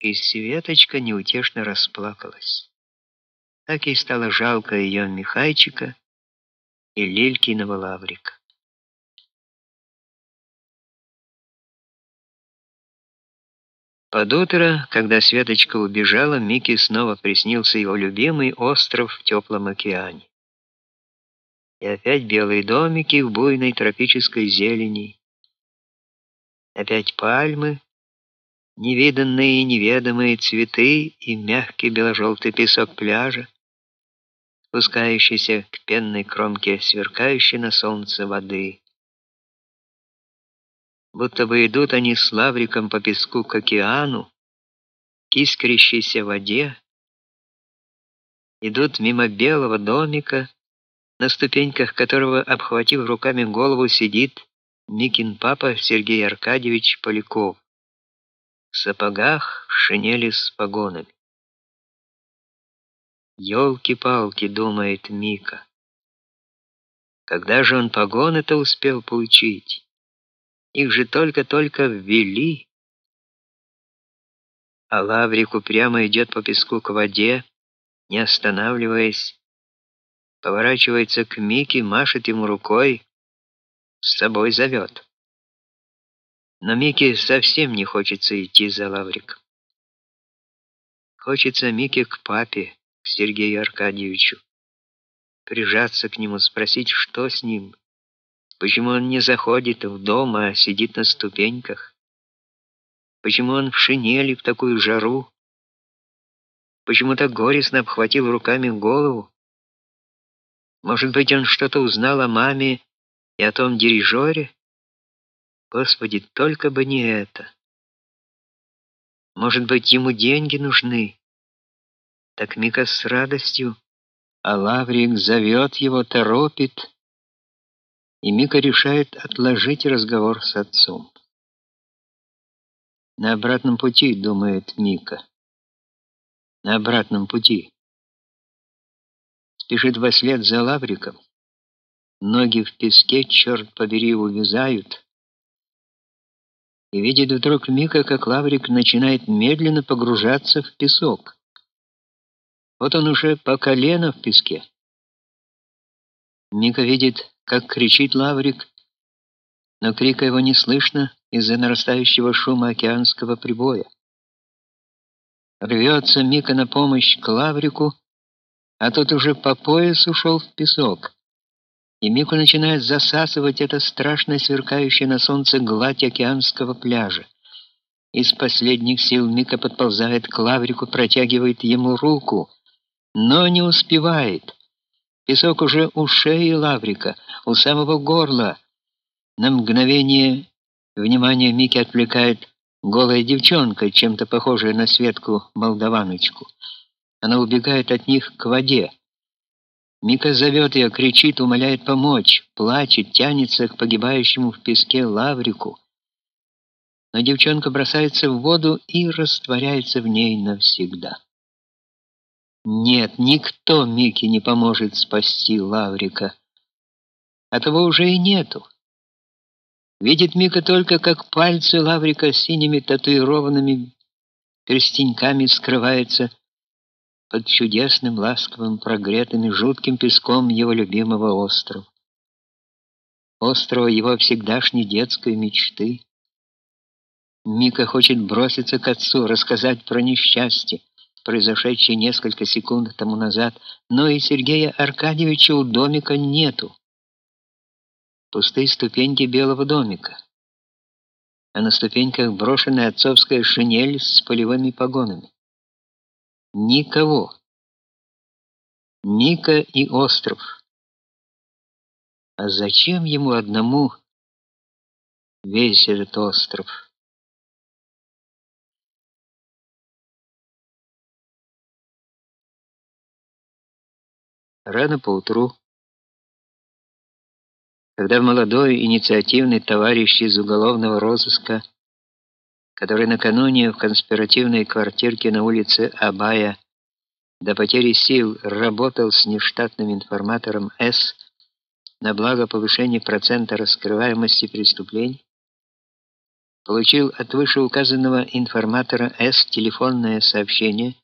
и Светочка неутешно расплакалась. Так ей стало жалко ее Михайчика и Лилькиного лаврика. Под утро, когда Светочка убежала, Мике снова приснился его любимый остров в теплом океане. И опять белые домики в буйной тропической зелени. Опять пальмы, невиданные и неведомые цветы и мягкий бело-желтый песок пляжа, спускающийся к пенной кромке сверкающей на солнце воды. Будто бы идут они с лавриком по песку к океану, к искрящейся воде, идут мимо белого домика, на ступеньках которого, обхватив руками голову, сидит Микин папа Сергей Аркадьевич Поляков в сапогах, в шинели с погонами. «Елки-палки», — думает Мика. Когда же он погоны-то успел получить? Их же только-только ввели. А Лаврик упрямо идет по песку к воде, не останавливаясь, поворачивается к Мике, машет ему рукой, с собой зовет. Но Мике совсем не хочется идти за Лавриком. Хочется Мике к папе, к Сергею Аркадьевичу, прижаться к нему, спросить, что с ним, Почему он не заходит в дом, а сидит на ступеньках? Почему он в шинели в такую жару? Почему так горестно обхватил руками голову? Может быть, он что-то узнал о маме и о том дирижере? Господи, только бы не это. Может быть, ему деньги нужны? Так Мика с радостью, а Лаврик зовет его, торопит и Мика решает отложить разговор с отцом. На обратном пути, думает Мика. На обратном пути. Спешит во след за Лавриком. Ноги в песке, черт побери, увязают. И видит вдруг Мика, как Лаврик начинает медленно погружаться в песок. Вот он уже по колено в песке. Мика видит как кричит Лаврик, но крика его не слышно из-за нарастающего шума океанского прибоя. Рвется Мика на помощь к Лаврику, а тот уже по пояс ушел в песок. И Мику начинает засасывать эта страшно сверкающая на солнце гладь океанского пляжа. Из последних сил Мика подползает к Лаврику, протягивает ему руку, но не успевает. Песок уже у шеи Лаврика, у самого горла. На мгновение внимание Мики отвлекает голая девчонка, чем-то похожая на Светку Молдаваночку. Она убегает от них к воде. Мика зовет ее, кричит, умоляет помочь, плачет, тянется к погибающему в песке Лаврику. Но девчонка бросается в воду и растворяется в ней навсегда. Нет, никто Мике не поможет спасти Лаврика. А того уже и нету. Видит Мика только, как пальцы Лаврика синими татуированными перстеньками скрываются под чудесным, ласковым, прогретым и жутким песком его любимого острова. Острова его всегдашней детской мечты. Мика хочет броситься к отцу, рассказать про несчастье, произошедшее несколько секунд тому назад, но и Сергея Аркадьевича у домика нету. Пустые ступеньки белого домика. А на ступеньках брошенная отцовская шинель с полевыми погонами. Никого. Ника и остров. А зачем ему одному весь этот остров? Рано поутру, когда молодой инициативный товарищ из уголовного розыска, который накануне в конспиративной квартирке на улице Абая до потери сил работал с нештатным информатором С на благо повышения процента раскрываемости преступлений, получил от вышеуказанного информатора С телефонное сообщение